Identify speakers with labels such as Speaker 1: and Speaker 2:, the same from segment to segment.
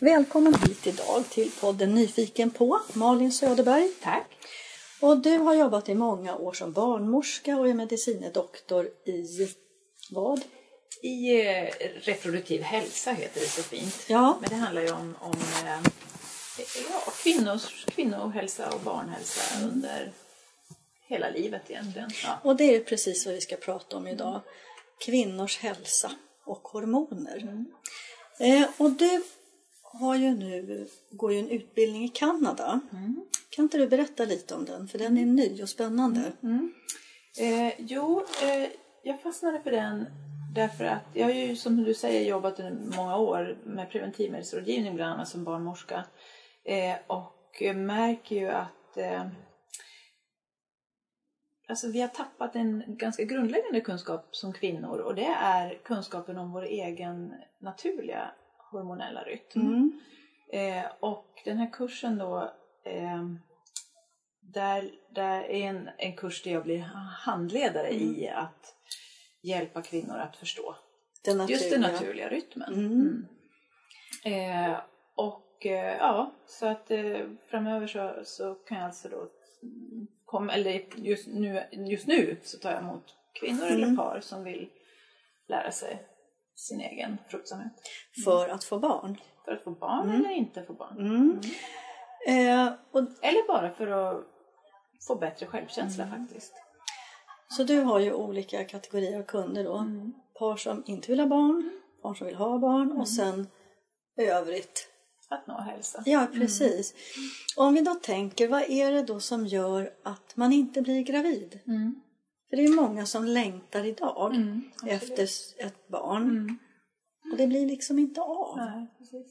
Speaker 1: Välkommen hit idag till podden Nyfiken på, Malin Söderberg.
Speaker 2: Tack.
Speaker 1: Och du har jobbat i många år som barnmorska och är medicinedoktor i vad?
Speaker 2: I eh, reproduktiv hälsa heter det så fint.
Speaker 1: Ja.
Speaker 2: Men det handlar ju om, om eh, ja, kvinnors, kvinnohälsa och barnhälsa under hela livet egentligen. Ja.
Speaker 1: Och det är precis vad vi ska prata om idag. Kvinnors hälsa och hormoner. Eh, och du har ju nu, går ju en utbildning i Kanada. Kan inte du berätta lite om den? För den är ny och spännande.
Speaker 2: Eh, jo, eh, jag fastnade för den därför att jag har ju som du säger jobbat under många år med preventivmedelsrådgivning bland annat som barnmorska. Eh, och märker ju att eh, alltså vi har tappat en ganska grundläggande kunskap som kvinnor och det är kunskapen om vår egen naturliga hormonella rytm. Eh, och den här kursen då eh, där, där är en, en kurs där jag blir handledare i att hjälpa kvinnor att förstå
Speaker 1: Den
Speaker 2: just den naturliga rytmen. Mm. Eh, och eh, ja, så att eh, framöver så, så kan jag alltså då mm, kom, eller just nu, just nu så tar jag emot kvinnor eller par som vill lära sig sin egen fruktsamhet.
Speaker 1: För att få barn.
Speaker 2: För att få barn eller inte få barn.
Speaker 1: Mm. Eh, och,
Speaker 2: Eller bara för att få bättre självkänsla faktiskt.
Speaker 1: så du har ju olika kategorier av kunder då. Par som inte vill ha barn, par som vill ha barn och sen övrigt.
Speaker 2: Att nå hälsa.
Speaker 1: Ja, precis. Om vi då tänker, vad är det då som gör att man inte blir gravid? För det är många som längtar idag efter s- ett barn. Och det blir liksom inte av.
Speaker 2: Nej, precis.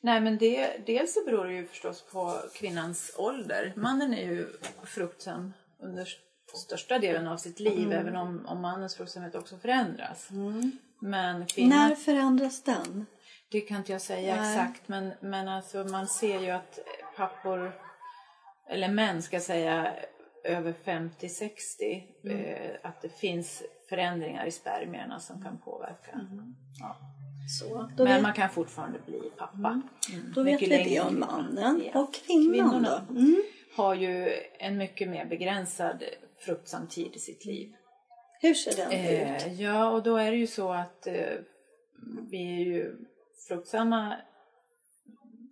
Speaker 2: Nej, men det, dels så beror det ju förstås på kvinnans ålder. Mannen är ju fruktsam under största delen av sitt liv, även om, om mannens fruktsamhet också förändras. Men kvinnan,
Speaker 1: När förändras den?
Speaker 2: det kan inte jag säga
Speaker 1: Nej.
Speaker 2: exakt, men, men alltså man ser ju att pappor, eller män ska säga, över 50-60, eh, att det finns förändringar i spermierna som kan påverka. Ja.
Speaker 1: Så, då
Speaker 2: Men
Speaker 1: vet,
Speaker 2: man kan fortfarande bli pappa. Mm.
Speaker 1: då vet
Speaker 2: Mycket
Speaker 1: vi
Speaker 2: längre
Speaker 1: det om mannen.
Speaker 2: Ja.
Speaker 1: Och kvinnan
Speaker 2: Kvinnorna.
Speaker 1: då? Mm.
Speaker 2: har ju en mycket mer begränsad fruktsam tid i sitt liv.
Speaker 1: Hur ser den ut?
Speaker 2: Eh, ja, och då är det ju så att eh, vi är ju fruktsamma,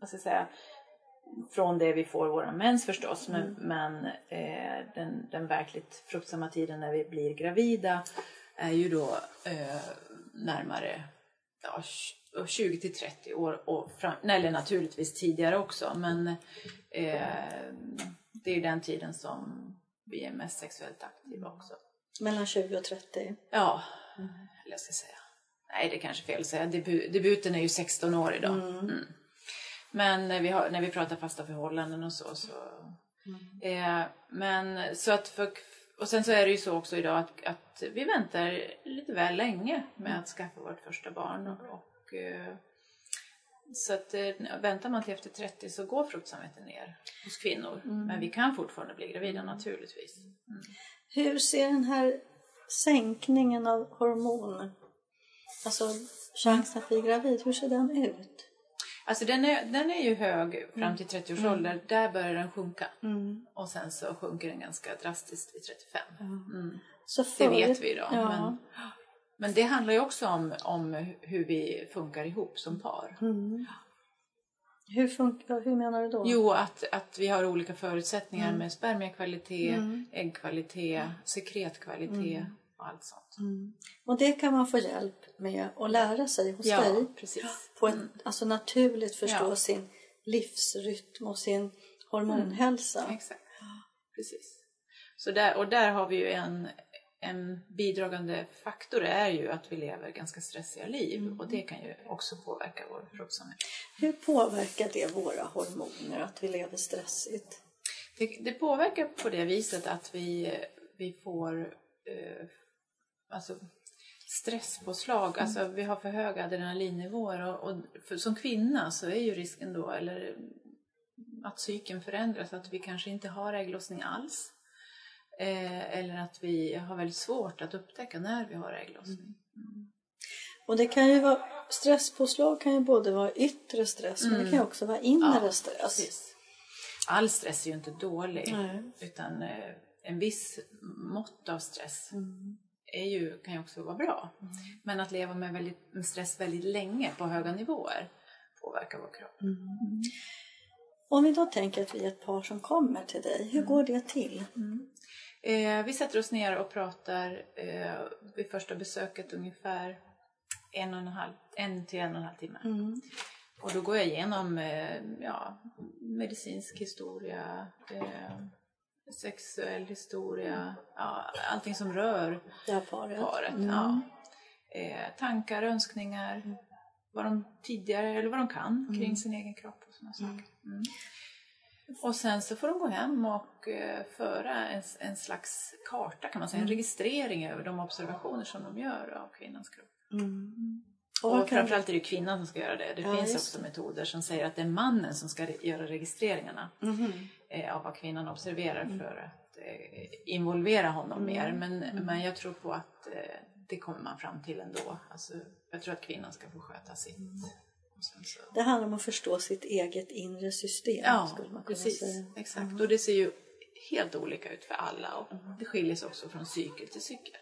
Speaker 2: vad ska jag säga, från det vi får våra mens förstås, men, men eh, den, den verkligt fruktsamma tiden när vi blir gravida är ju då eh, närmare ja, 20 till 30 år, och fram, eller naturligtvis tidigare också, men eh, det är den tiden som vi är mest sexuellt aktiva också.
Speaker 1: Mellan 20 och 30?
Speaker 2: Ja, eller jag ska säga. Nej, det är kanske fel att säga. Debu debuten är ju 16 år idag. Mm. Men när vi, har, när vi pratar fasta förhållanden och så. så eh, men så att för, och sen så är det ju så också idag att, att vi väntar lite väl länge med att skaffa vårt första barn. Och, och, eh, så att eh, väntar man till efter 30 så går fruktsamheten ner hos kvinnor. Men vi kan fortfarande bli gravida naturligtvis.
Speaker 1: Hur ser den här sänkningen av hormoner, alltså chansen att bli gravid, hur ser den ut?
Speaker 2: Alltså den är, den är ju hög fram till 30 års ålder. Där börjar den sjunka. Och sen så sjunker den ganska drastiskt vid 35. Mm. Det vet vi idag.
Speaker 1: Ja.
Speaker 2: Men, men det handlar ju också om, om hur vi funkar ihop som par.
Speaker 1: Hur, funkar, hur menar du då?
Speaker 2: Jo, att, att vi har olika förutsättningar med spermiekvalitet, äggkvalitet, sekretkvalitet och allt sånt.
Speaker 1: Och det kan man få hjälp med att lära sig hos
Speaker 2: Ja,
Speaker 1: dig.
Speaker 2: precis.
Speaker 1: På ett alltså naturligt förstå
Speaker 2: Ja.
Speaker 1: sin livsrytm och sin hormonhälsa.
Speaker 2: Exakt. Precis. Så där, och där har vi ju en, en bidragande faktor är ju att vi lever ganska stressiga liv och det kan ju också påverka vår fruktsamhet.
Speaker 1: Hur påverkar det våra hormoner att vi lever stressigt?
Speaker 2: Det, det påverkar på det viset att vi, vi får eh, alltså stresspåslag, alltså vi har för höga adrenalinnivåer och, och för, som kvinna så är ju risken då, eller att psyken förändras, att vi kanske inte har ägglossning alls. Eh, eller att vi har väldigt svårt att upptäcka när vi har ägglossning.
Speaker 1: Och det kan ju vara, stresspåslag kan ju både vara yttre stress men det kan ju också vara inre
Speaker 2: Ja,
Speaker 1: stress.
Speaker 2: Precis. All stress är ju inte dålig.
Speaker 1: Nej.
Speaker 2: Utan eh, en viss mått av stress
Speaker 1: Mm.
Speaker 2: Är ju, kan ju också vara bra. Men att leva med, väldigt, med stress väldigt länge på höga nivåer påverkar vår kropp.
Speaker 1: Om vi då tänker att vi är ett par som kommer till dig,
Speaker 2: Mm.
Speaker 1: hur går det till?
Speaker 2: Eh, vi sätter oss ner och pratar eh, vid första besöket ungefär en, och en, halv, en till en och en halv timme.
Speaker 1: Mm.
Speaker 2: Och då går jag igenom eh, ja, medicinsk historia, eh, sexuell historia, ja, allting som rör
Speaker 1: här paret?
Speaker 2: paret.
Speaker 1: Mm.
Speaker 2: Ja. Eh, tankar, önskningar, vad de tidigare, eller vad de kan kring sin egen kropp och sådana saker. Mm. Och sen så får de gå hem och eh, föra en, en slags karta kan man säga, en registrering över de observationer som de gör av kvinnans kropp.
Speaker 1: Mm.
Speaker 2: Och, framförallt är det kvinnan som ska göra det. Det
Speaker 1: Ja,
Speaker 2: finns också metoder som säger att det är mannen som ska göra registreringarna eh, av vad kvinnan observerar för att eh, involvera honom mer. Men, men jag tror på att eh, det kommer man fram till ändå. Alltså, jag tror att kvinnan ska få sköta sitt. Så...
Speaker 1: Det handlar om att förstå sitt eget inre system.
Speaker 2: Ja,
Speaker 1: skulle man kunna
Speaker 2: precis.
Speaker 1: säga.
Speaker 2: Exakt. Och det ser ju helt olika ut för alla. Och det skiljer sig också från cykel till cykel.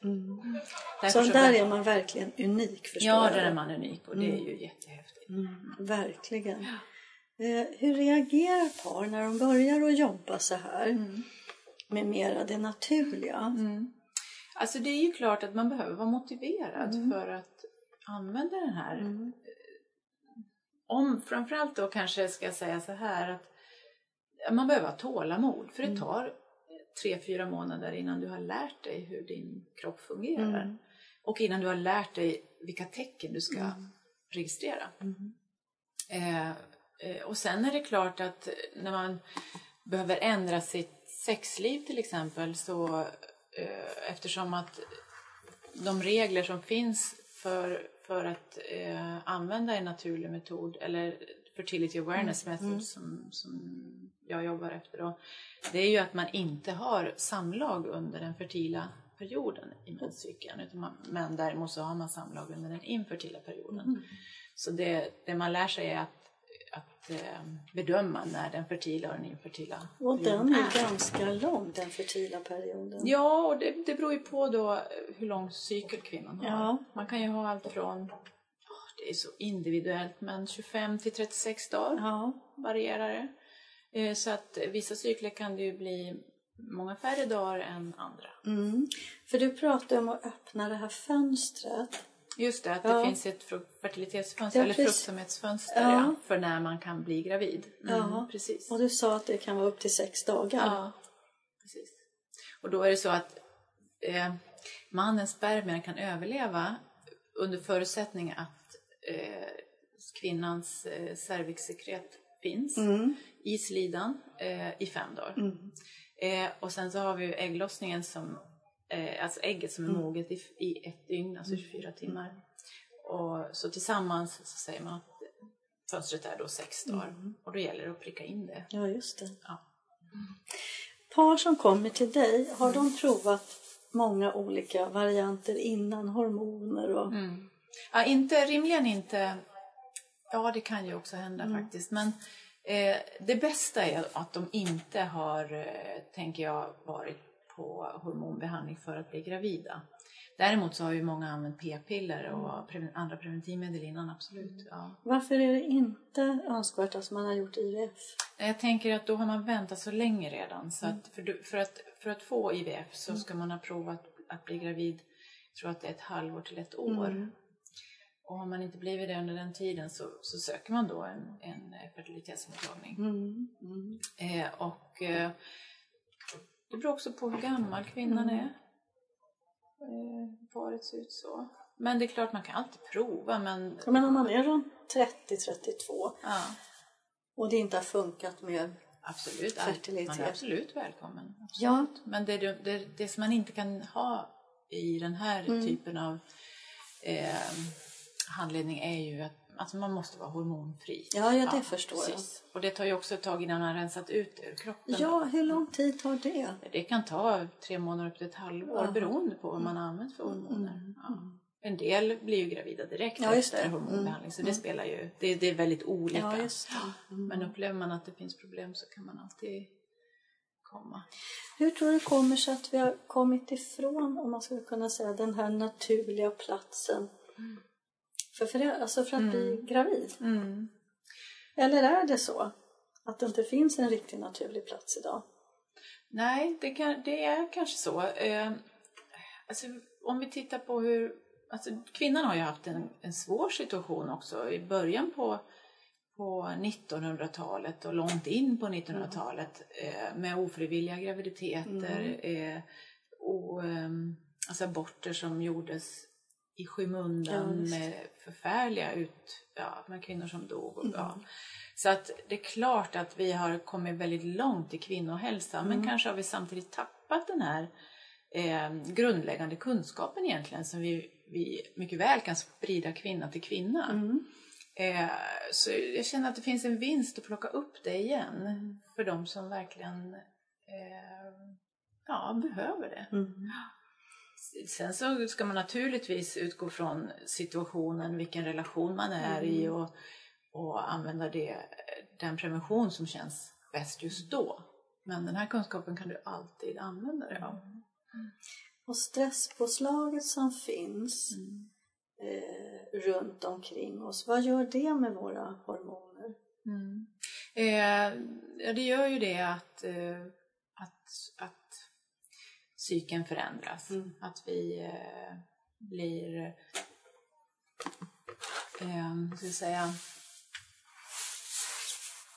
Speaker 2: Därför
Speaker 1: Så där är man verkligen unik förstår
Speaker 2: Ja,
Speaker 1: jag
Speaker 2: där
Speaker 1: då.
Speaker 2: är man unik och det är ju jättehäftigt.
Speaker 1: Mm, verkligen. Eh, hur reagerar par när de börjar att jobba så här
Speaker 2: Mm.
Speaker 1: med mera det naturliga?
Speaker 2: Alltså det är ju klart att man behöver vara motiverad
Speaker 1: Mm.
Speaker 2: för att använda den här. eh, Om, framförallt då kanske ska jag säga så här att man behöver ha tålamod för
Speaker 1: Mm.
Speaker 2: det tar tre, fyra månader innan du har lärt dig hur din kropp fungerar.
Speaker 1: Mm.
Speaker 2: Och innan du har lärt dig vilka tecken du ska
Speaker 1: Mm.
Speaker 2: registrera. Eh, eh, och sen är det klart att när man behöver ändra sitt sexliv till exempel så eh, eftersom att de regler som finns för, för att eh, använda en naturlig metod eller fertility awareness method som, som jag jobbar efter då, det är ju att man inte har samlag under den fertila perioden i menscykeln utan man, men däremot så har man samlag under den infertila perioden. Så det, det man lär sig är att, att eh, bedöma när den fertila och den infertila
Speaker 1: Och den är ganska lång, den fertila perioden.
Speaker 2: Ja, och det, det beror ju på då hur lång cykel kvinnan har.
Speaker 1: Ja.
Speaker 2: Man kan ju ha allt från, det är så individuellt, men 25 till 36 dagar
Speaker 1: Ja.
Speaker 2: varierar det. Eh, Så att vissa cykler kan det ju bli många färre dagar än andra.
Speaker 1: Mm. För du pratade om att öppna det här fönstret.
Speaker 2: Just det, att
Speaker 1: Ja.
Speaker 2: det finns ett fertilitetsfönster
Speaker 1: Ja,
Speaker 2: eller fruktsamhetsfönster
Speaker 1: Ja.
Speaker 2: ja, för när man kan bli gravid. Mm,
Speaker 1: Ja.
Speaker 2: Precis.
Speaker 1: Och du sa att det kan vara upp till sex dagar.
Speaker 2: Ja, precis. Och då är det så att eh, mannens spermier kan överleva under förutsättning att eh, kvinnans eh, cervixsekret finns i slidan eh, i fem dagar. Eh, och sen så har vi ju ägglossningen som, eh, alltså ägget som är moget i, i ett dygn, alltså 24 timmar. Och så tillsammans så säger man att fönstret är då sex dagar. Och då gäller det att pricka in det.
Speaker 1: Ja, just det.
Speaker 2: Ja.
Speaker 1: Par som kommer till dig, har de provat många olika varianter innan? Hormoner och...
Speaker 2: Mm. Ja, inte, rimligen inte. Ja, det kan ju också hända faktiskt. Men eh, det bästa är att de inte har, eh, tänker jag, varit på hormonbehandling för att bli gravida. Däremot så har ju många använt p-piller och preven- andra preventivmedel innan, absolut. Ja.
Speaker 1: Varför är det inte önskvärt att man har gjort IVF?
Speaker 2: Jag tänker att då har man väntat så länge redan. Så att för, för, att, för att få IVF så ska man ha provat att bli gravid, jag tror att det är ett halvår till ett år. Och har man inte blivit det under den tiden så, så söker man då en, en eh, fertilitetsmottagning.
Speaker 1: Mm. Mm.
Speaker 2: Eh, och eh, det beror också på hur gammal kvinnan är. Eh, paret ser ut så. Men det är klart man kan alltid prova men
Speaker 1: Men om man är runt 30-32
Speaker 2: ja,
Speaker 1: och det inte har funkat med...
Speaker 2: absolut.
Speaker 1: Fertilitet.
Speaker 2: Man är absolut välkommen. Absolut.
Speaker 1: Ja.
Speaker 2: Men det, det, det, som man inte kan ha i den här typen av eh, handledning är ju att alltså man måste vara hormonfri.
Speaker 1: Ja, ja, det förstår jag.
Speaker 2: precis. Och det tar ju också ett tag innan man har rensat ut det ur kroppen.
Speaker 1: Ja, hur lång tid tar det?
Speaker 2: Det kan ta tre månader upp till ett halvår
Speaker 1: Ja.
Speaker 2: beroende på vad man har använt för hormoner. Ja. en del blir ju gravida direkt
Speaker 1: Ja,
Speaker 2: efter hormonbehandling så det
Speaker 1: Mm.
Speaker 2: spelar ju, det, det är väldigt olika.
Speaker 1: Ja. Mm.
Speaker 2: Men upplever man att det finns problem så kan man alltid komma.
Speaker 1: Hur tror du det kommer sig att vi har kommit ifrån, om man skulle kunna säga, den här naturliga platsen för, för, alltså för att bli gravid? Eller är det så att det inte finns en riktigt naturlig plats idag?
Speaker 2: Nej, det, kan, det är kanske så. Eh, alltså, om vi tittar på hur... Alltså, kvinnan har ju haft en, en svår situation också i början på, på 1900-talet och långt in på 1900-talet eh, med ofrivilliga graviditeter eh, och eh, alltså aborter som gjordes i
Speaker 1: Ja,
Speaker 2: skymundan
Speaker 1: det.
Speaker 2: med förfärliga ut, ja, med kvinnor som dog. Och, ja. Så att det är klart att vi har kommit väldigt långt i kvinnohälsa men kanske har vi samtidigt tappat den här eh, grundläggande kunskapen egentligen som vi, vi mycket väl kan sprida kvinna till kvinna. Eh, så jag känner att det finns en vinst att plocka upp det igen för de som verkligen eh, ja, behöver det. Sen så ska man naturligtvis utgå från situationen, vilken relation man är i och, och använda det, den prevention som känns bäst just då. Men den här kunskapen kan du alltid använda dig av.
Speaker 1: Och stresspåslaget som finns eh, runt omkring oss, vad gör det med våra hormoner?
Speaker 2: Eh, ja, det gör ju det att, eh, att, att psyken förändras. Att vi eh, blir, eh, ska jag säga,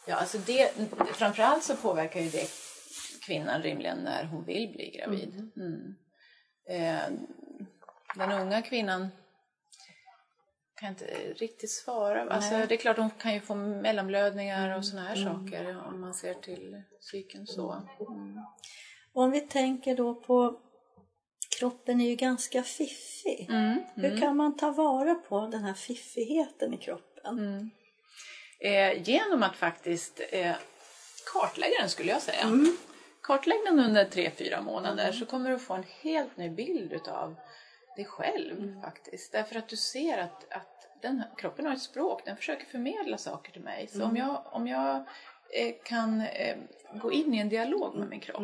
Speaker 2: ja alltså det, framförallt så påverkar ju det kvinnan rimligen när hon vill bli gravid. Mm. Eh, den unga kvinnan kan jag inte riktigt svara. Alltså, det är klart hon kan ju få mellanblödningar och såna här saker om man ser till psyken så. Mm.
Speaker 1: Och om vi tänker då på kroppen är ju ganska fiffig.
Speaker 2: Mm,
Speaker 1: Hur kan man ta vara på den här fiffigheten i kroppen?
Speaker 2: Mm. Eh, genom att faktiskt eh, kartlägga den skulle jag säga. Kartlägg den under tre fyra månader så kommer du få en helt ny bild utav dig själv faktiskt. Därför att du ser att, att den, kroppen har ett språk, den försöker förmedla saker till mig. Så om jag, om jag eh, kan eh, gå in i en dialog med min kropp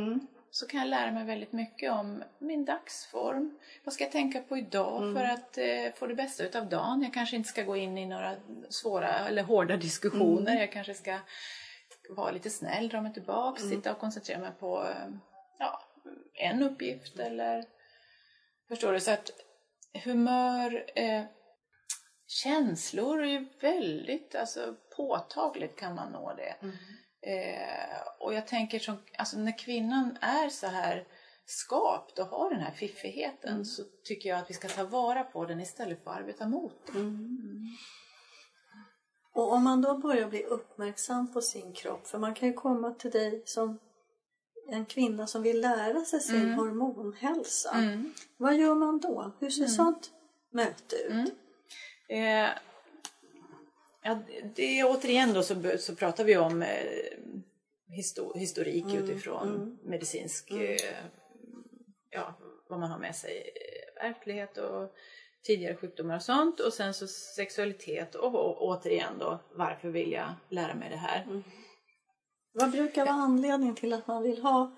Speaker 2: så kan jag lära mig väldigt mycket om min dagsform. Vad ska jag tänka på idag för att eh, få det bästa utav dagen? Jag kanske inte ska gå in i några svåra eller hårda diskussioner. Jag kanske ska vara lite snäll, dra mig tillbaks, sitta och koncentrera mig på eh, ja, en uppgift eller... Förstår du? Så att humör, eh, känslor är ju väldigt alltså, påtagligt kan man nå det. Eh, och jag tänker som, alltså när kvinnan är så här skapt och har den här fiffigheten så tycker jag att vi ska ta vara på den istället för att arbeta mot den.
Speaker 1: Och om man då börjar bli uppmärksam på sin kropp, för man kan ju komma till dig som en kvinna som vill lära sig sin hormonhälsa. Vad gör man då? Hur ser sånt möte ut?
Speaker 2: Eh, ja, det återigen då så, så pratar vi om eh, histo, historik utifrån medicinsk, eh, ja, vad man har med sig, eh, verklighet och tidigare sjukdomar och sånt. Och sen så sexualitet och, och återigen då, varför vill jag lära mig det här?
Speaker 1: Vad brukar vara anledningen till att man vill ha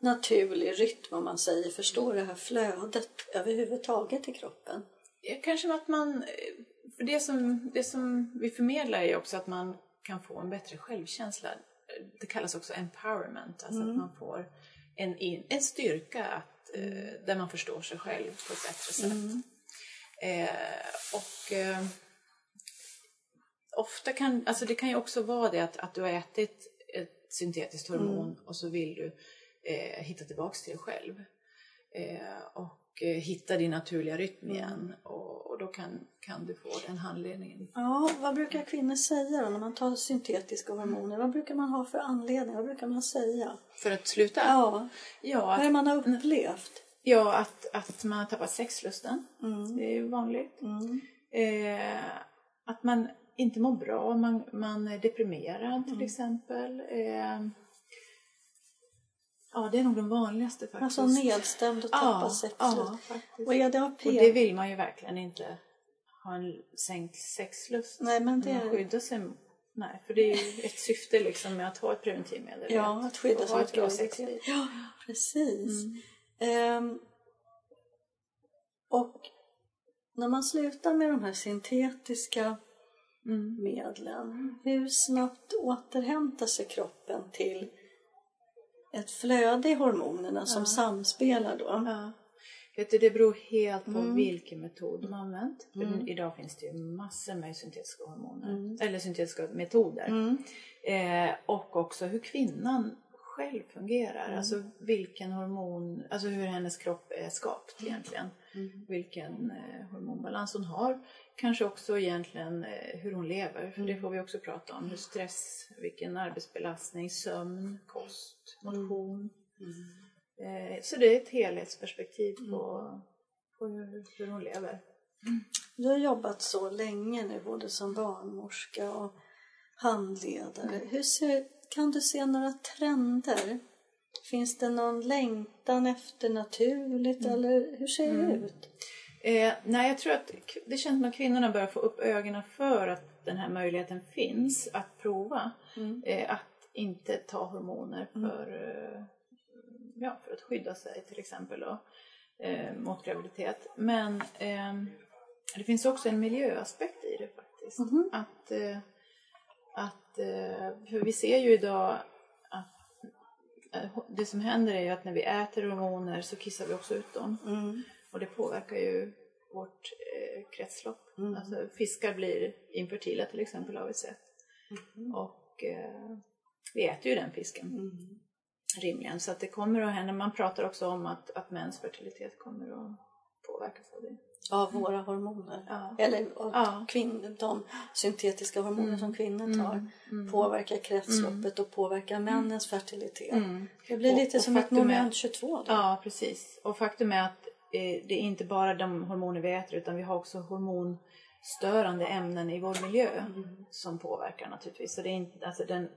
Speaker 1: naturlig rytm, om man säger, förstå det här flödet överhuvudtaget i kroppen?
Speaker 2: Ja, Kanske att man, eh, det som, det som vi förmedlar är också att man kan få en bättre självkänsla. Det kallas också empowerment, alltså att man får en, en styrka att, eh, där man förstår sig själv på ett bättre sätt. Eh, och eh, ofta kan, alltså det kan ju också vara det att, att du har ätit ett syntetiskt hormon och så vill du eh, hitta tillbaks till dig själv. Eh, och hitta din naturliga rytm igen. Och, och då kan, kan du få den handledningen.
Speaker 1: Ja, vad brukar kvinnor säga då när man tar syntetiska hormoner? Vad brukar man ha för anledning? Vad brukar man säga?
Speaker 2: För att sluta?
Speaker 1: Ja,
Speaker 2: Ja,
Speaker 1: vad
Speaker 2: att,
Speaker 1: man har upplevt?
Speaker 2: ja att, att man har tappat sexlusten. Det är ju vanligt. Eh, att man inte mår bra, man, man är deprimerad till exempel. Eh, Ja, det är nog den vanligaste faktiskt.
Speaker 1: Alltså nedstämd och tappar
Speaker 2: ja,
Speaker 1: sexlust.
Speaker 2: ja, faktiskt.
Speaker 1: och är det
Speaker 2: Och det vill man ju verkligen inte ha en sänkt sexlust.
Speaker 1: Nej, men det-
Speaker 2: Man skyddar sig Nej, för det är ju ett syfte liksom med att ha ett preventivmedel.
Speaker 1: Ja, att skydda
Speaker 2: och
Speaker 1: sig
Speaker 2: ha
Speaker 1: mot
Speaker 2: ett bra
Speaker 1: graviditet.
Speaker 2: sexliv.
Speaker 1: Ja, precis.
Speaker 2: Mm.
Speaker 1: Ehm, och när man slutar med de här syntetiska
Speaker 2: Mm.
Speaker 1: medlen, hur snabbt återhämtar sig kroppen till ett flöde i hormonerna som samspelar då?
Speaker 2: Ja. Vet du, det beror helt på
Speaker 1: Mm.
Speaker 2: vilken metod de har använt. För Idag finns det ju massor med syntetiska hormoner, eller syntetiska metoder.
Speaker 1: Mm.
Speaker 2: Eh, och också hur kvinnan själv fungerar. Alltså vilken hormon, alltså hur hennes kropp är skapt egentligen. Vilken eh, hormonbalans hon har. Kanske också egentligen eh, hur hon lever, för det får vi också prata om. Hur stress, vilken arbetsbelastning, sömn, kost, motion. Eh, så det är ett helhetsperspektiv på, på hur, hur hon lever.
Speaker 1: Du har jobbat så länge nu, både som barnmorska och handledare. Hur ser, kan du se några trender? Finns det någon längtan efter naturligt eller hur ser det ut?
Speaker 2: Eh, nej, jag tror att det känns som att kvinnorna börjar få upp ögonen för att den här möjligheten finns att prova. Eh, att inte ta hormoner för, eh, ja, för att skydda sig till exempel då, eh, mot graviditet. Men ehm, det finns också en miljöaspekt i det faktiskt. Att, eh, att, för vi ser ju idag att det som händer är ju att när vi äter hormoner så kissar vi också ut dem.
Speaker 1: Mm.
Speaker 2: Och det påverkar ju vårt eh, kretslopp. Alltså, fiskar blir infertila till exempel har vi sett. Och eh, vi äter ju den fisken. Rimligen. Så att det kommer att hända. Man pratar också om att, att mäns fertilitet kommer att påverkas av det.
Speaker 1: Av våra hormoner.
Speaker 2: Ja.
Speaker 1: Eller av
Speaker 2: Ja.
Speaker 1: kvinn, de syntetiska hormoner som kvinnor
Speaker 2: Mm.
Speaker 1: tar. Påverkar kretsloppet och påverkar männens fertilitet.
Speaker 2: Mm.
Speaker 1: Det blir
Speaker 2: Och-
Speaker 1: lite
Speaker 2: och
Speaker 1: som ett moment 22 då.
Speaker 2: Ja, precis. Och faktum är att det är inte bara de hormoner vi äter utan vi har också hormonstörande ämnen i vår miljö som påverkar naturligtvis. Så det är inte, alltså den,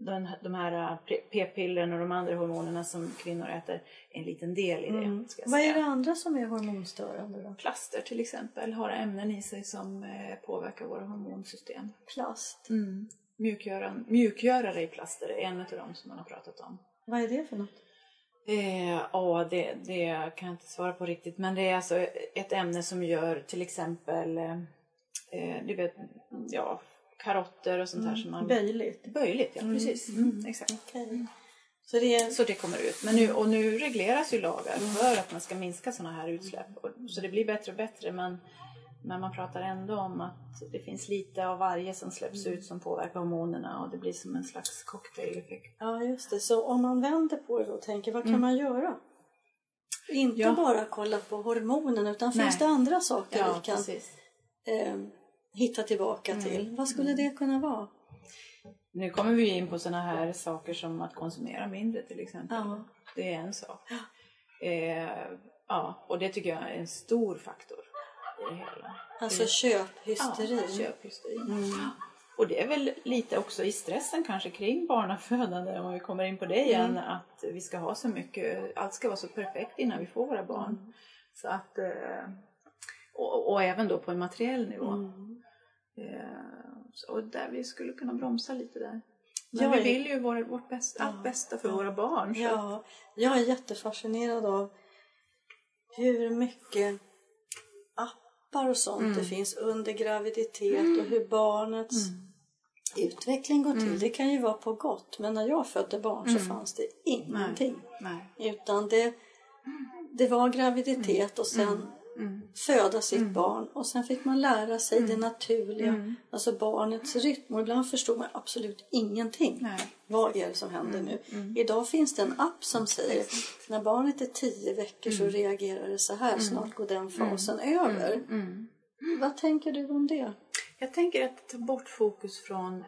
Speaker 2: den, de här eh, p-pillren och de andra hormonerna som kvinnor äter är en liten del i det. Jag
Speaker 1: Vad är det andra som är hormonstörande då?
Speaker 2: Plaster till exempel har ämnen i sig som eh, påverkar våra hormonsystem.
Speaker 1: Plast.
Speaker 2: Mm. Mjukgörare, i plaster är en av dem som man har pratat om.
Speaker 1: Vad är det för något?
Speaker 2: Eh, ja, det, det kan jag inte svara på riktigt. Men det är alltså ett ämne som gör till exempel, eh, eh, du vet, ja, karotter och sånt här som man...
Speaker 1: Böjligt.
Speaker 2: Böjligt, ja precis. Mm, exakt.
Speaker 1: Okej. Så det.
Speaker 2: Så det kommer ut. Men nu, och nu regleras ju lagar för att man ska minska sådana här utsläpp. Och, så det blir bättre och bättre. Men, men man pratar ändå om att det finns lite av varje som släpps ut som påverkar hormonerna och det blir som en slags cocktaileffekt.
Speaker 1: Ja, just det. Så om man vänder på det och tänker, vad kan man göra? Inte
Speaker 2: Ja.
Speaker 1: bara kolla på hormonen utan
Speaker 2: Nej.
Speaker 1: finns det andra saker
Speaker 2: Ja,
Speaker 1: vi kan eh, hitta tillbaka till? Vad skulle det kunna vara?
Speaker 2: Nu kommer vi in på såna här saker som att konsumera mindre till exempel.
Speaker 1: Ja.
Speaker 2: Det är en sak. Eh, ja, och det tycker jag är en stor faktor det hela.
Speaker 1: Alltså köphysteri.
Speaker 2: Ja, köphysteri. Och det är väl lite också i stressen kanske kring barnafödande, om vi kommer in på det igen, att vi ska ha så mycket, allt ska vara så perfekt innan vi får våra barn. Så att, eh, och, och även då på en materiell nivå. Eh, så, och där vi skulle kunna bromsa lite där. Men
Speaker 1: Jag
Speaker 2: vi
Speaker 1: är-
Speaker 2: vill ju vår, vårt bästa, allt bästa för våra barn. Så.
Speaker 1: Ja, jag är jättefascinerad av hur mycket appar och sånt
Speaker 2: Mm.
Speaker 1: det finns under graviditet och hur barnets utveckling går till.
Speaker 2: Mm.
Speaker 1: Det kan ju vara på gott, men när jag födde barn så fanns det ingenting.
Speaker 2: Nej.
Speaker 1: Utan det, det var graviditet och sen
Speaker 2: Mm.
Speaker 1: föda sitt barn och sen fick man lära sig det naturliga,
Speaker 2: Mm.
Speaker 1: alltså barnets rytm. Och ibland förstod man absolut ingenting.
Speaker 2: Nej. Mm.
Speaker 1: Vad är det som händer nu? Idag finns det en app som säger när barnet är tio veckor så reagerar det så här, snart går den fasen över.
Speaker 2: Mm.
Speaker 1: Vad tänker du om det?
Speaker 2: Jag tänker att ta bort fokus från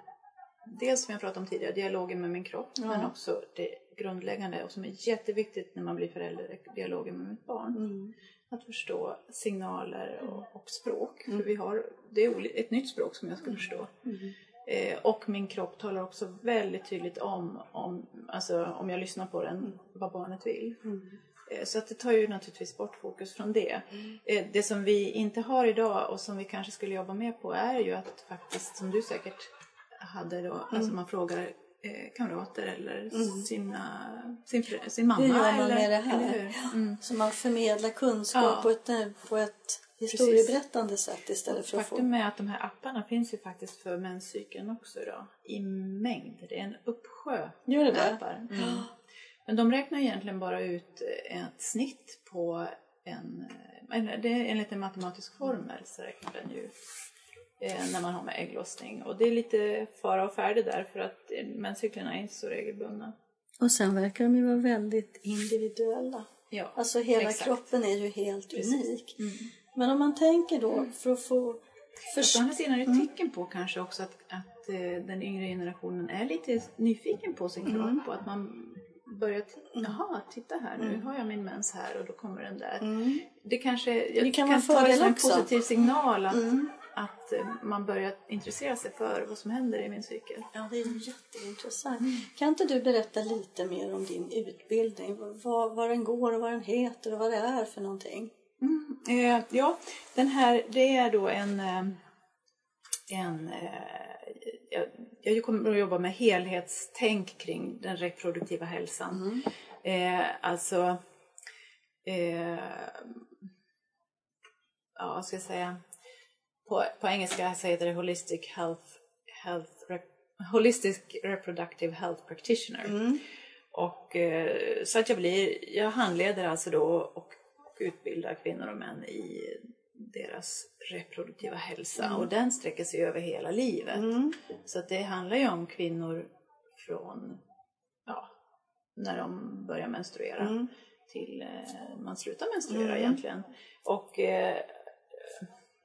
Speaker 2: dels som jag pratade om tidigare, dialogen med min kropp, men också det grundläggande och som är jätteviktigt när man blir förälder, dialogen med mitt barn.
Speaker 1: Mm.
Speaker 2: Att förstå signaler och, och språk. För vi har, det är ett nytt språk som jag ska förstå. Eh, och min kropp talar också väldigt tydligt om, om, alltså, om jag lyssnar på den, vad barnet vill. Eh, Så att det tar ju naturligtvis bort fokus från det. Eh, Det som vi inte har idag och som vi kanske skulle jobba mer på är ju att faktiskt, som du säkert hade då, alltså man frågar eh, kamrater eller sina, sin, sin mamma.
Speaker 1: Hur gör man
Speaker 2: eller,
Speaker 1: med det här?
Speaker 2: Mm.
Speaker 1: Så man förmedlar kunskap
Speaker 2: Ja.
Speaker 1: på ett, eh, på ett historieberättande sätt istället för att få...
Speaker 2: Faktum är att de här apparna finns ju faktiskt för menscykeln också idag. I mängd. Det är en uppsjö
Speaker 1: Gör det
Speaker 2: appar. Mm. Men de räknar egentligen bara ut ett snitt på en... eller Det är enligt en matematisk formel så räknar den ju eh, när man har med ägglossning. Och det är lite fara och färde där för att eh, menscyklerna är inte så regelbundna.
Speaker 1: Och sen verkar de ju vara väldigt individuella.
Speaker 2: Ja,
Speaker 1: Alltså hela
Speaker 2: exakt.
Speaker 1: kroppen är ju helt
Speaker 2: Precis.
Speaker 1: unik.
Speaker 2: Mm.
Speaker 1: Men om man tänker då för att få...
Speaker 2: Fast å andra sidan är det ett tecken på kanske också att, att eh, den yngre generationen är lite nyfiken på sin kropp och att man börjar, t- jaha, titta här nu har jag min mens här och då kommer den där. Det kanske, jag
Speaker 1: Det kan
Speaker 2: kan, ta det som en positiv signal att, att man börjar intressera sig för vad som händer i min cykel.
Speaker 1: Ja, det är ju jätteintressant. Kan inte du berätta lite mer om din utbildning? Vad, vad den går och vad den heter och vad det är för någonting?
Speaker 2: Eh, ja, den här, det är då en... eh, en eh, jag, jag kommer att jobba med helhetstänk kring den reproduktiva hälsan. Eh, alltså... Eh, ja, vad ska jag säga? På, på engelska så heter det Holistic Health, health rep, Holistic Reproductive Health Practitioner. Och, eh, så att jag blir, jag handleder alltså då och, och utbildar kvinnor och män i deras reproduktiva hälsa och den sträcker sig över hela livet. Så att det handlar ju om kvinnor från ja, när de börjar menstruera till eh, man slutar menstruera egentligen. Och eh,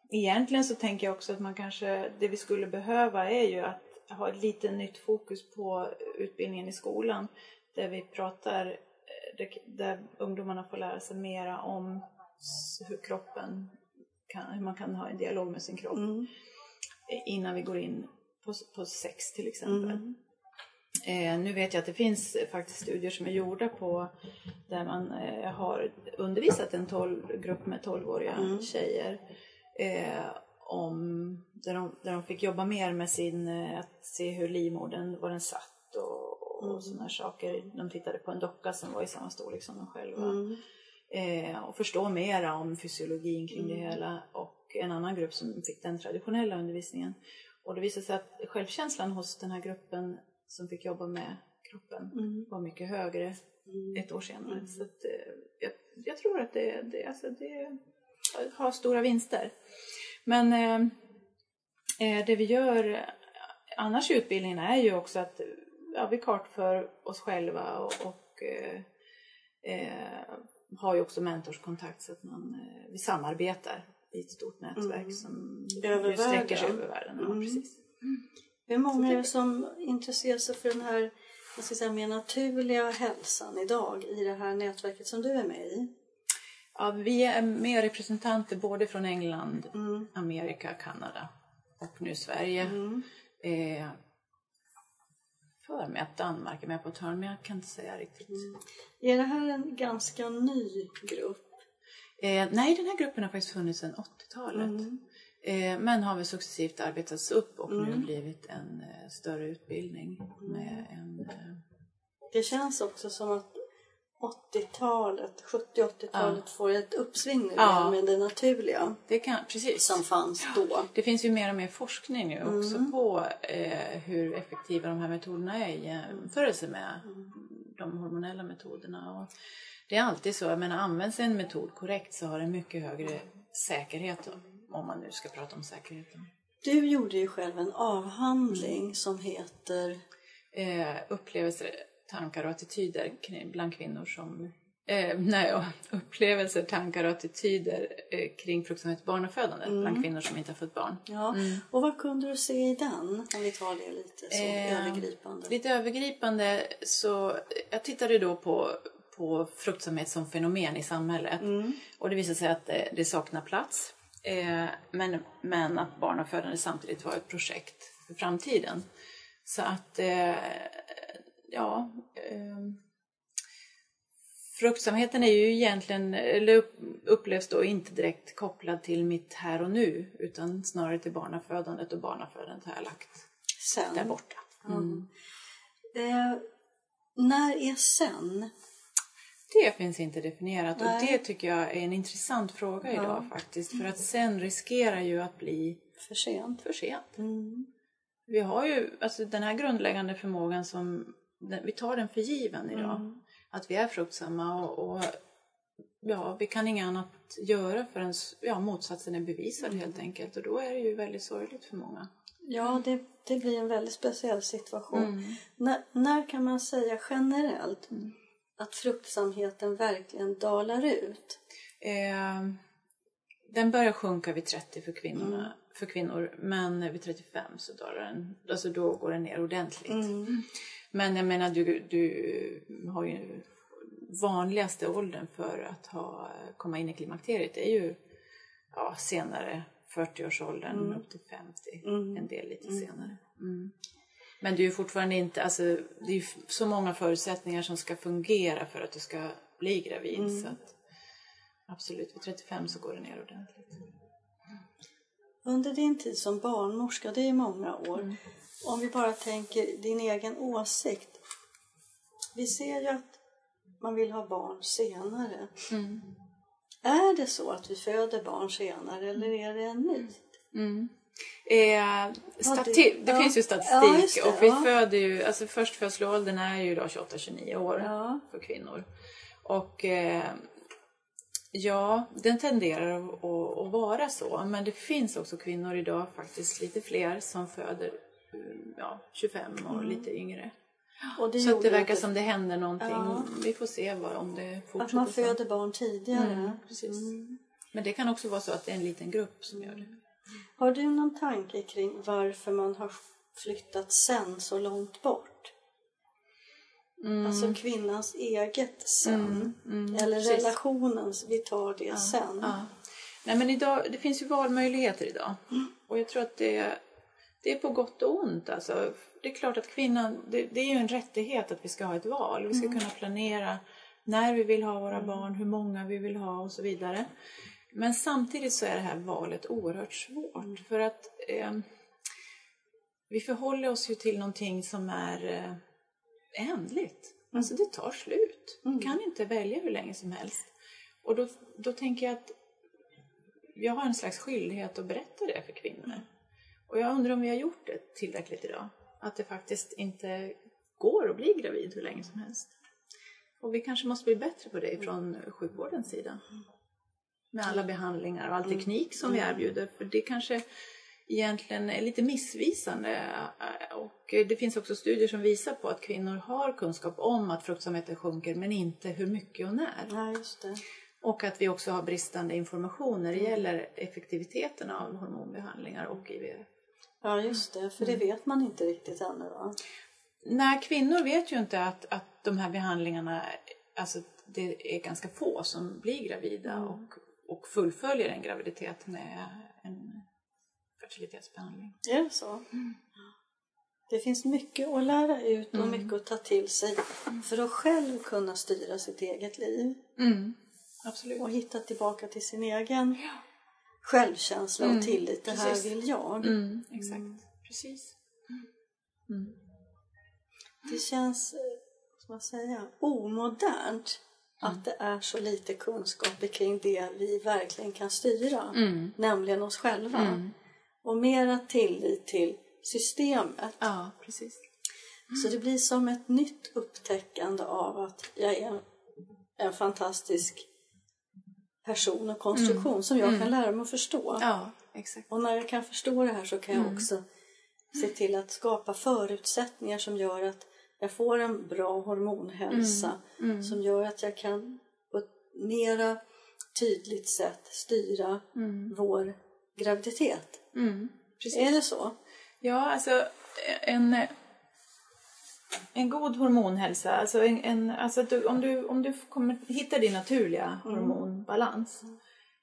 Speaker 2: egentligen så tänker jag också att man kanske, det vi skulle behöva är ju att ha ett lite nytt fokus på utbildningen i skolan där vi pratar, där, ungdomarna får lära sig mera om hur kroppen kan, hur man kan ha en dialog med sin kropp eh, innan vi går in på, på sex till exempel. Eh, nu vet jag att det finns faktiskt studier som är gjorda på där man eh, har undervisat en 12, grupp med 12-åriga tjejer eh, om, där, de, där de fick jobba mer med sin, eh, att se hur livmodern, var den satt och, och sådana här saker. De tittade på en docka som var i samma storlek som de själva. Eh, och förstå mera om fysiologin kring det hela och en annan grupp som fick den traditionella undervisningen. Och det visade sig att självkänslan hos den här gruppen som fick jobba med kroppen var mycket högre ett år senare. Så att, eh, jag, jag tror att det, det, alltså det har stora vinster. Men eh, eh, det vi gör annars i utbildningen är ju också att ja, vi kartför oss själva och, och eh, eh, har ju också mentorskontakt så att man, eh, vi samarbetar i ett stort nätverk som
Speaker 1: Över
Speaker 2: ju sträcker sig över världen. Ja, precis.
Speaker 1: Hur många är det som intresserar sig för den här vad ska jag säga, mer naturliga hälsan idag i det här nätverket som du är med i?
Speaker 2: Ja, vi är med representanter både från England, Amerika, Kanada och nu Sverige. Eh, för mig att Danmark är med på ett hörn, men jag kan inte säga riktigt.
Speaker 1: Är det här en ganska ny grupp?
Speaker 2: Eh, nej, den här gruppen har faktiskt funnits sedan 80-talet. Eh, men har väl successivt arbetats upp och nu blivit en eh, större utbildning med en... Eh,
Speaker 1: Det känns också som att 80-talet, 70-80-talet får ett uppsving nu
Speaker 2: Ja.
Speaker 1: med det naturliga
Speaker 2: det kan, precis.
Speaker 1: som fanns då.
Speaker 2: Det finns ju mer och mer forskning nu också på eh, hur effektiva de här metoderna är i jämförelse med de hormonella metoderna. Och det är alltid så, jag menar används en metod korrekt så har den mycket högre säkerhet om man nu ska prata om säkerheten.
Speaker 1: Du gjorde ju själv en avhandling som heter
Speaker 2: Eh, upplevelser, tankar och attityder bland kvinnor som Eh, nej, upplevelser, tankar och attityder eh, kring fruktsamhet barnafödande bland kvinnor som inte har fått barn.
Speaker 1: Ja, och vad kunde du se i den? Om vi tar det lite så
Speaker 2: Eh,
Speaker 1: övergripande.
Speaker 2: Lite övergripande så jag tittade då på, på fruktsamhet som fenomen i samhället och det visade sig att det, det saknar plats. Eh, men, men att barnafödande samtidigt var ett projekt för framtiden. Så att, eh, ja... Eh, fruktsamheten är ju egentligen, eller upplevs då inte direkt kopplad till mitt här och nu utan snarare till barnafödandet och barnafödandet har jag lagt
Speaker 1: Sen.
Speaker 2: där borta. Mm.
Speaker 1: Eh, när är sen?
Speaker 2: Det finns inte definierat
Speaker 1: Nej.
Speaker 2: och det tycker jag är en intressant fråga idag faktiskt. För att sen riskerar ju att bli
Speaker 1: För sent.
Speaker 2: för sent.
Speaker 1: Mm.
Speaker 2: Vi har ju alltså den här grundläggande förmågan som vi tar den för given idag.
Speaker 1: Mm.
Speaker 2: Att vi är fruktsamma och, och ja, vi kan inget annat göra förrän ja, motsatsen är bevisad
Speaker 1: Mm.
Speaker 2: helt enkelt. Och då är det ju väldigt sorgligt för många.
Speaker 1: Ja, det, det blir en väldigt speciell situation.
Speaker 2: Mm.
Speaker 1: När, när kan man säga generellt att fruktsamheten verkligen dalar ut?
Speaker 2: Eh, den börjar sjunka vid 30 för, kvinnorna, för kvinnor men vid 35 så drar den, alltså då går den ner ordentligt.
Speaker 1: Mm.
Speaker 2: Men jag menar du, du har ju vanligaste åldern för att ha, komma in i klimakteriet är ju ja, senare 40-årsåldern upp till 50, en del lite senare. Mm. Men det är ju fortfarande inte, alltså det är så många förutsättningar som ska fungera för att du ska bli gravid så att absolut vid 35 så går det ner ordentligt.
Speaker 1: Under din tid som barnmorska, det är många år. Om vi bara tänker din egen åsikt. Vi ser ju att man vill ha barn senare. Är det så att vi föder barn senare eller är det en myt?
Speaker 2: Eh, stati-
Speaker 1: det- ja.
Speaker 2: finns ju
Speaker 1: Ja,
Speaker 2: statistik
Speaker 1: just det,
Speaker 2: och vi
Speaker 1: ja.
Speaker 2: föder ju, alltså förstfödsloåldern är ju då 28-29 år
Speaker 1: Ja.
Speaker 2: för kvinnor. Och eh, ja, den tenderar att, att, att vara så. Men det finns också kvinnor idag, faktiskt lite fler, som föder mm, ja, 25 och lite yngre.
Speaker 1: Och det
Speaker 2: Så det verkar som det händer någonting.
Speaker 1: Ja.
Speaker 2: Vi får se vad, om det fortsätter
Speaker 1: att man föder barn tidigare.
Speaker 2: Mm, precis. Men det kan också vara så att det är en liten grupp som gör det.
Speaker 1: Har du någon tanke kring varför man har flyttat sen så långt bort? Alltså kvinnans eget sen. Eller
Speaker 2: precis.
Speaker 1: relationens, vi tar det sen.
Speaker 2: Ja. Nej, men idag, det finns ju valmöjligheter idag. Och jag tror att det, det är på gott och ont. Alltså, det är klart att kvinnan, det, det är ju en rättighet att vi ska ha ett val. Vi ska kunna planera när vi vill ha våra barn, hur många vi vill ha och så vidare. Men samtidigt så är det här valet oerhört svårt. För att eh, vi förhåller oss ju till någonting som är eh, ändligt. Alltså det tar slut. Du kan inte välja hur länge som helst. Och då, då tänker jag att jag har en slags skyldighet att berätta det för kvinnor. Och jag undrar om vi har gjort det tillräckligt idag. Att det faktiskt inte går att bli gravid hur länge som helst. Och vi kanske måste bli bättre på det från sjukvårdens sida. Med alla behandlingar och all teknik som vi erbjuder. För det kanske egentligen är lite missvisande. Och det finns också studier som visar på att kvinnor har kunskap om att fruktsamheten sjunker men inte hur mycket och när.
Speaker 1: Ja, just det.
Speaker 2: Och att vi också har bristande information när det gäller effektiviteten av hormonbehandlingar och IVF.
Speaker 1: Ja, just det. För det vet man inte riktigt ännu va?
Speaker 2: Nej, kvinnor vet ju inte att, att de här behandlingarna, alltså det är ganska få som blir gravida och, och fullföljer en graviditet med en fertilitetsbehandling.
Speaker 1: Är det så? Det finns mycket att lära ut och mycket att ta till sig för att själv kunna styra sitt eget liv
Speaker 2: Absolut.
Speaker 1: och hitta tillbaka till sin egen självkänsla och tillit. Det här
Speaker 2: precis.
Speaker 1: vill jag.
Speaker 2: Mm, exakt. Precis.
Speaker 1: Det känns, ska man säga, omodernt att det är så lite kunskap kring det vi verkligen kan styra, nämligen oss själva. Och mera tillit till systemet.
Speaker 2: Ja, precis.
Speaker 1: Så det blir som ett nytt upptäckande av att jag är en fantastisk person och konstruktion som jag kan lära mig att förstå.
Speaker 2: Ja.
Speaker 1: Och när jag kan förstå det här så kan jag också se till att skapa förutsättningar som gör att jag får en bra hormonhälsa som gör att jag kan på ett mera tydligt sätt styra vår graviditet. Är det så?
Speaker 2: Ja, alltså en, en god hormonhälsa, alltså, en, en, alltså du, om, du, om du kommer hitta din naturliga hormonbalans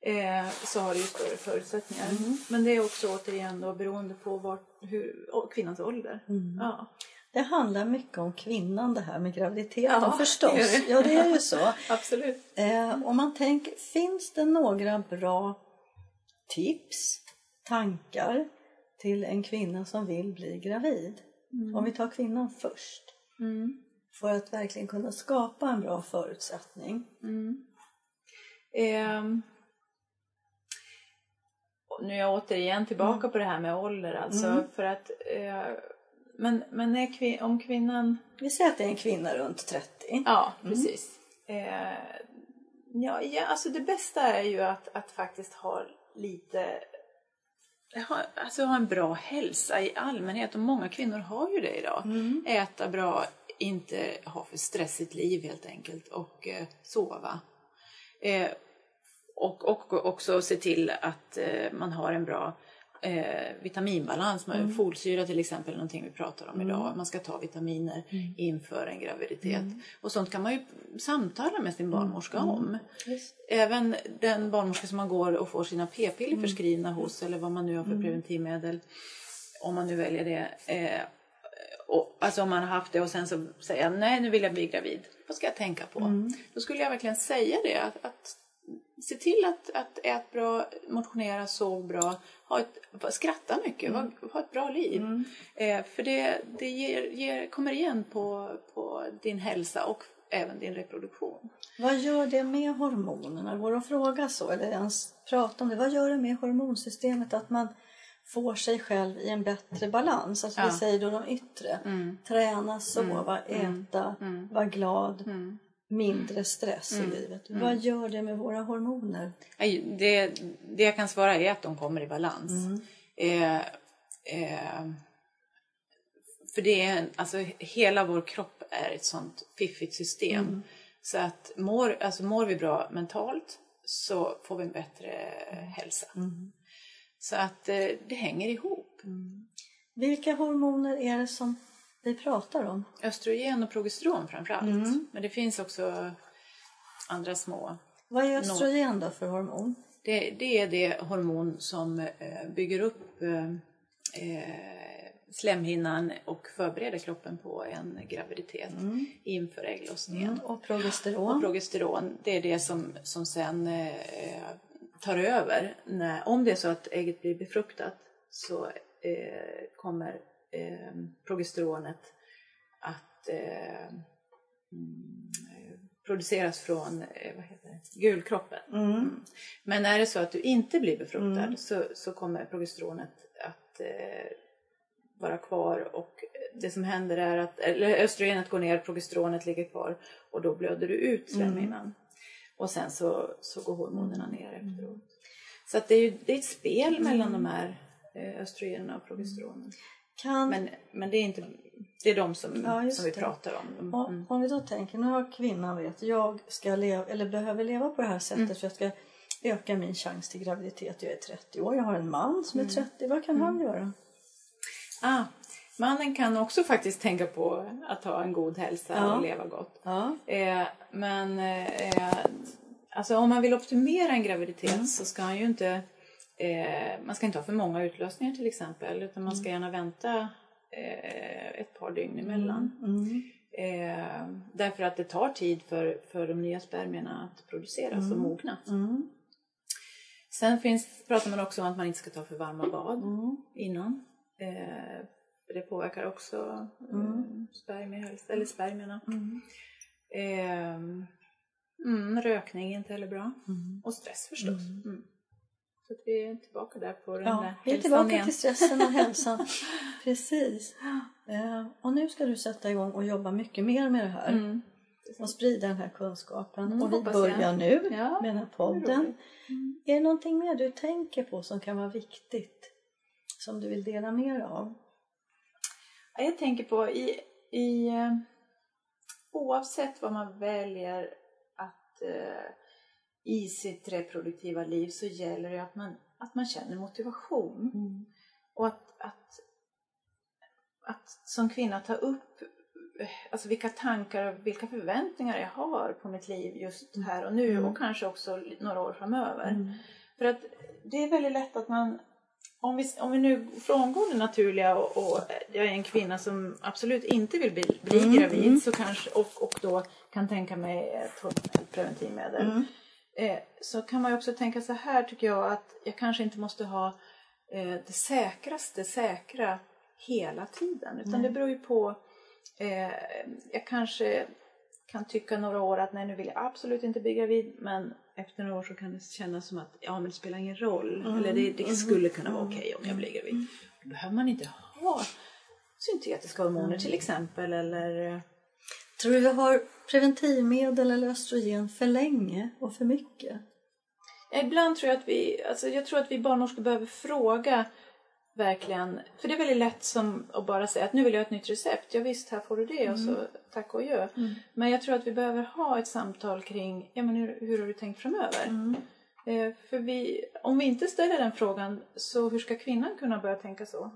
Speaker 2: eh, så har du ju större förutsättningar. Men det är också återigen då beroende på vart, hur, kvinnans ålder. Ja.
Speaker 1: Det handlar mycket om kvinnan det här med graviditeten
Speaker 2: Ja,
Speaker 1: förstås.
Speaker 2: det det.
Speaker 1: Ja, det är ju så.
Speaker 2: Absolut.
Speaker 1: Eh, om man tänker, finns det några bra tips, tankar till en kvinna som vill bli gravid? Om vi tar kvinnan först. För att verkligen kunna skapa en bra förutsättning.
Speaker 2: Ehm, och nu är jag återigen tillbaka på det här med ålder alltså. För att, eh, men men är kvin- om kvinnan...
Speaker 1: Vi säger att det är en kvinna runt 30.
Speaker 2: Ja, precis. Eh, ja, ja, alltså det bästa är ju att, att faktiskt ha lite... Ha, alltså ha en bra hälsa i allmänhet och många kvinnor har ju det idag. Äta bra, inte ha för stressigt liv helt enkelt och eh, sova. Eh, och, och också se till att eh, man har en bra eh, vitaminbalans. Med Folsyra till exempel är någonting vi pratar om idag. Man ska ta vitaminer inför en graviditet. Och sånt kan man ju samtala med sin barnmorska om. Även den barnmorska som man går och får sina p-piller förskrivna hos eller vad man nu har för preventivmedel. Om man nu väljer det. Eh, och, alltså om man har haft det och sen så säger jag nej nu vill jag bli gravid. Vad ska jag tänka på? Då skulle jag verkligen säga det. Att, att se till att, att äta bra, motionera, sov bra, ha ett, skratta mycket, ha, ha ett bra liv. Eh, för det, det ger, ger, kommer igen på, på din hälsa och även din reproduktion.
Speaker 1: Vad gör det med hormonerna? Går det att fråga så eller ens prata om det? Vad gör det med hormonsystemet att man får sig själv i en bättre balans? Alltså vi säger då de yttre. Träna, sova, äta, vara glad, mindre stress i livet. Vad gör det med våra hormoner?
Speaker 2: Det, det jag kan svara är att de kommer i balans. Eh, eh, för det är, alltså hela vår kropp är ett sånt fiffigt system. Så att mår, alltså mår vi bra mentalt så får vi en bättre hälsa. Så att eh, det hänger ihop.
Speaker 1: Vilka hormoner är det som vi pratar om?
Speaker 2: Östrogen och progesteron framförallt. Men det finns också andra små
Speaker 1: Vad är östrogen då för hormon?
Speaker 2: Det, det är det hormon som eh, bygger upp eh, eh, slemhinnan och förbereder kroppen på en graviditet inför ägglossningen.
Speaker 1: Och progesteron?
Speaker 2: Och progesteron, det är det som, som sen eh, tar över. När, om det är så att ägget blir befruktat så eh, kommer progesteronet att eh, mm, produceras från eh, vad heter det? gulkroppen. Mm. Men är det så att du inte blir befruktad så, så kommer progesteronet att eh, vara kvar och det som händer är att eller östrogenet går ner, progesteronet ligger kvar och då blöder du ut slemhinnan. Och sen så, så går hormonerna ner efteråt. Så att det är ju det är ett spel mellan de här eh, östrogenerna och progesteronen.
Speaker 1: Kan,
Speaker 2: Men, men det är inte det är de som,
Speaker 1: Ja,
Speaker 2: som vi
Speaker 1: det.
Speaker 2: pratar om. Mm.
Speaker 1: om, vi då tänker, nu har kvinnan vet, jag ska leva, eller behöver leva på det här sättet
Speaker 2: Mm.
Speaker 1: för jag ska öka min chans till graviditet. Jag är 30 år, jag har en man som
Speaker 2: Mm.
Speaker 1: är 30. Vad kan han göra?
Speaker 2: Ah, mannen kan också faktiskt tänka på att ha en god hälsa
Speaker 1: Ja.
Speaker 2: och leva gott.
Speaker 1: Ja.
Speaker 2: Eh, men eh, alltså om man vill optimera en graviditet
Speaker 1: Mm.
Speaker 2: så ska han ju inte eh, man ska inte ha för många utlösningar till exempel utan man
Speaker 1: Mm.
Speaker 2: ska gärna vänta eh, ett par dygn emellan.
Speaker 1: Mm.
Speaker 2: Eh, därför att det tar tid för, för de nya spermierna att produceras och mogna.
Speaker 1: Mm.
Speaker 2: Sen finns, pratar man också om att man inte ska ta för varma bad
Speaker 1: Mm.
Speaker 2: innan. Eh, det påverkar också eh, spermiehälsa, eller spermierna.
Speaker 1: Mm.
Speaker 2: Eh, mm, rökning är inte heller bra. Och stress förstås. Mm. Så att vi är tillbaka där på den
Speaker 1: Ja,
Speaker 2: där
Speaker 1: vi är tillbaka
Speaker 2: igen.
Speaker 1: till stressen och hälsan. Precis. Eh, och nu ska du sätta igång och jobba mycket mer med det här.
Speaker 2: Mm.
Speaker 1: Och sprida den här kunskapen.
Speaker 2: Mm,
Speaker 1: och vi
Speaker 2: hoppas jag.
Speaker 1: börjar nu
Speaker 2: Ja,
Speaker 1: med den här
Speaker 2: det är
Speaker 1: podden.
Speaker 2: roligt.
Speaker 1: Är det någonting mer du tänker på som kan vara viktigt? Som du vill dela mer av?
Speaker 2: Ja, Jag tänker på i, i eh, oavsett vad man väljer att eh, i sitt reproduktiva liv så gäller det att man, att man känner motivation. Och att, att, att som kvinna ta upp alltså vilka tankar och vilka förväntningar jag har på mitt liv just här och nu och kanske också några år framöver. För att det är väldigt lätt att man om vi, om vi nu frångår det naturliga och, och jag är en kvinna som absolut inte vill bli, bli
Speaker 1: Mm,
Speaker 2: gravid så kanske, och, och då kan tänka mig ett hormonellt preventivmedel.
Speaker 1: Mm.
Speaker 2: Eh, så kan man ju också tänka så här tycker jag att jag kanske inte måste ha eh, det säkraste säkra hela tiden. Utan det beror ju på, eh, jag kanske kan tycka några år att nej nu vill jag absolut inte bli gravid men efter några år så kan det kännas som att ja men det spelar ingen roll. Eller det, det skulle kunna vara okej om jag blir gravid. Då behöver man inte ha syntetiska hormoner till exempel eller eh,
Speaker 1: Tror du vi har preventivmedel eller östrogen för länge och för mycket?
Speaker 2: Ibland tror jag att vi, alltså jag tror att vi barnmorskor behöver fråga verkligen, för det är väldigt lätt som att bara säga att nu vill jag ett nytt recept. Ja, visst, här får du det och så tack och adjö. Men jag tror att vi behöver ha ett samtal kring, ja men hur, hur har du tänkt framöver? Eh, för vi, om vi inte ställer den frågan, så hur ska kvinnan kunna börja tänka så?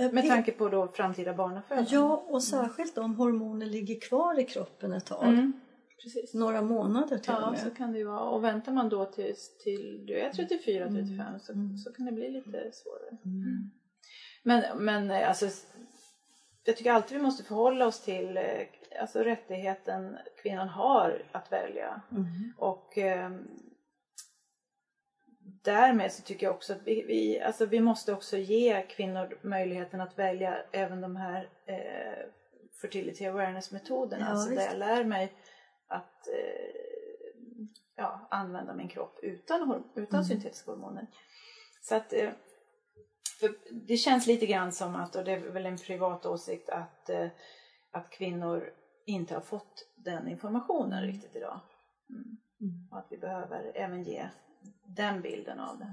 Speaker 1: Eh,
Speaker 2: Med tanke på då framtida barnafödande.
Speaker 1: Ja, och särskilt om hormoner ligger kvar i kroppen ett tag.
Speaker 2: Mm, precis.
Speaker 1: Några månader till och
Speaker 2: Ja,
Speaker 1: med.
Speaker 2: så kan det ju vara. Och väntar man då tills till du är 34-35 så, så kan det bli lite svårare. Men, men eh, alltså, jag tycker alltid vi måste förhålla oss till eh, alltså, rättigheten kvinnan har att välja. Och eh, därmed så tycker jag också att vi, vi, alltså, vi måste också ge kvinnor möjligheten att välja även de här eh, fertility awareness-metoderna.
Speaker 1: Ja,
Speaker 2: alltså där jag lär mig att eh, ja, använda min kropp utan, utan syntetiska hormoner. Så att eh, det känns lite grann som att, och det är väl en privat åsikt, att, eh, att kvinnor inte har fått den informationen riktigt idag. Mm. Och att vi behöver även ge den bilden av det.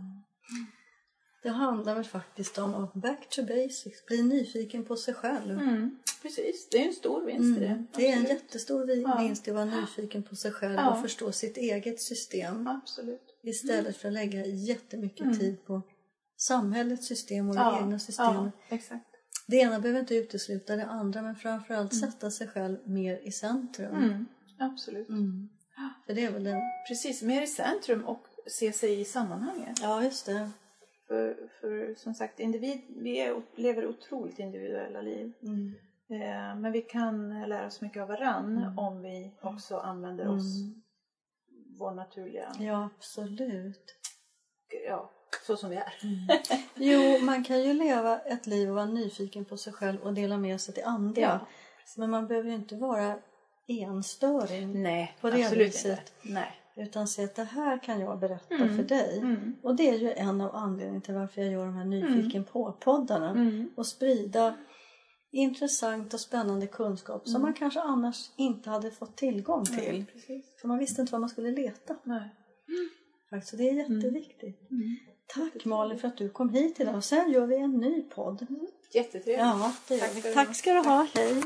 Speaker 1: Det handlar väl faktiskt om att back to basics, bli nyfiken på sig själv.
Speaker 2: Mm. Precis, det är en stor vinst i det.
Speaker 1: Mm. Det är en
Speaker 2: Absolut.
Speaker 1: jättestor vi-
Speaker 2: Ja.
Speaker 1: vinst att vara nyfiken på sig själv
Speaker 2: Ja.
Speaker 1: och förstå sitt eget system.
Speaker 2: Absolut.
Speaker 1: Istället för att lägga jättemycket tid på samhällets system och det
Speaker 2: Mm. Ja,
Speaker 1: egna systemet.
Speaker 2: ja, exakt.
Speaker 1: Det ena behöver inte utesluta det andra men framförallt sätta sig själv mer i centrum.
Speaker 2: Mm. Absolut.
Speaker 1: Mm. För det är väl den...
Speaker 2: Precis, mer i centrum och se sig i sammanhanget.
Speaker 1: Ja, just det.
Speaker 2: För, för som sagt, individ, vi är, lever otroligt individuella liv.
Speaker 1: Mm.
Speaker 2: Eh, men vi kan lära oss mycket av varann om vi också använder oss vår naturliga,
Speaker 1: Ja, absolut.
Speaker 2: ja, så som vi är.
Speaker 1: Jo, man kan ju leva ett liv och vara nyfiken på sig själv och dela med sig till andra.
Speaker 2: Ja.
Speaker 1: Men man behöver ju inte vara enstöring
Speaker 2: Nej,
Speaker 1: På det
Speaker 2: absolut
Speaker 1: viset.
Speaker 2: inte. Nej.
Speaker 1: Utan se att det här kan jag berätta för dig.
Speaker 2: Mm.
Speaker 1: Och det är ju en av anledningarna till varför jag gör de här Nyfiken på-poddarna.
Speaker 2: Mm.
Speaker 1: Och sprida intressant och spännande kunskap som man kanske annars inte hade fått tillgång till.
Speaker 2: Mm.
Speaker 1: För man visste inte var man skulle leta.
Speaker 2: Nej.
Speaker 1: Så det är jätteviktigt.
Speaker 2: Mm.
Speaker 1: Tack Malin för att du kom hit idag. Och sen gör vi en ny podd.
Speaker 2: Jättetrevligt.
Speaker 1: Ja,
Speaker 2: Tack
Speaker 1: vi.
Speaker 2: ska du
Speaker 1: Tack
Speaker 2: ha.
Speaker 1: ska du ha. Hej!